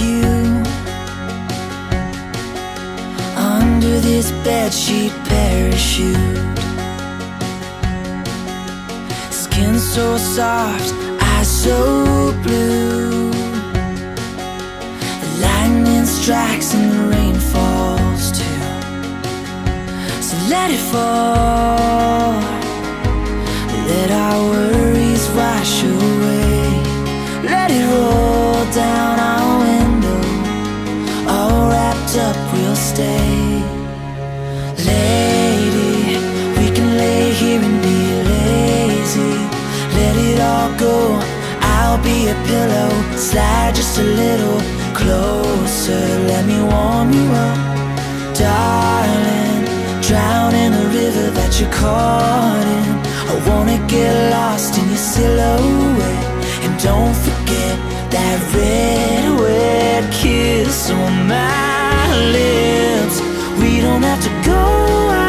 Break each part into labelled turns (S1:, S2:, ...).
S1: you. Under this bedsheet parachute Skin so soft, eyes so blue. The lightning strikes and the rain falls too. So let it fall I'll be a pillow. Slide just a little closer. Let me warm you up Darling, drown in the river that you're caught in I wanna get lost in your silhouette. And don't forget that red, wet kiss on my lips. We don't have to go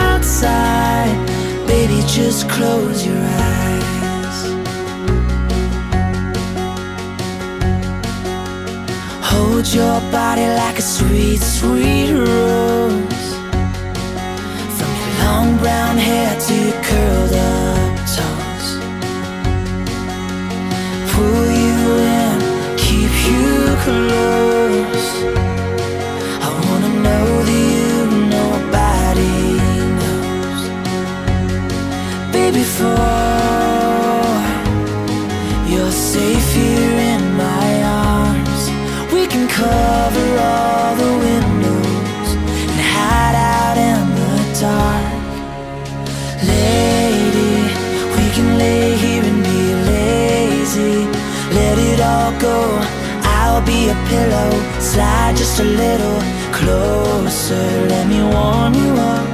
S1: outside. Baby, just close your eyes Hold your body like a sweet, sweet rose. From your long brown hair to your curled up toes. Pull you in, keep you close. I wanna know that you nobody knows. Baby, for you're safe here cover all the windows And hide out in the dark. Lady, we can lay here and be lazy. Let it all go. I'll be a pillow. Slide just a little closer. Let me warm you up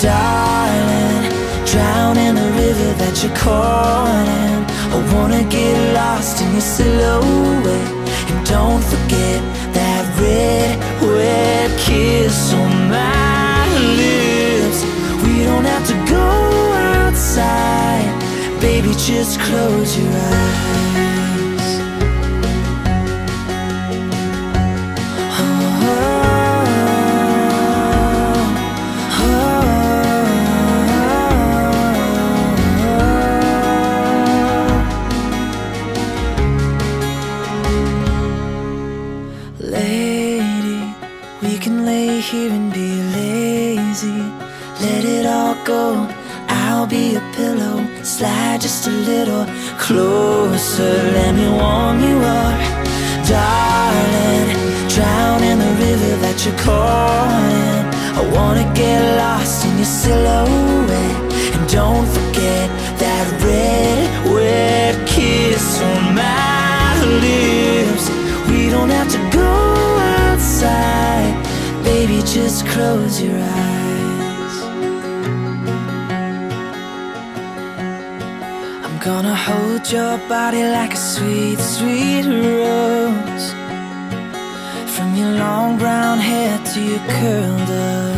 S1: Darling, drown in the river that you're in I wanna get lost in your silhouette. And don't forget red, wet kiss on my lips. We don't have to go outside. Baby, just close your eyes can lay here and be lazy. Let it all go. I'll be a pillow. Slide just a little closer. Let me warm you up, darling. Drown in the river that you're in. I wanna get lost in your silhouette. Just close your eyes. I'm gonna hold your body like a sweet, sweet rose. From your long brown hair to your curled up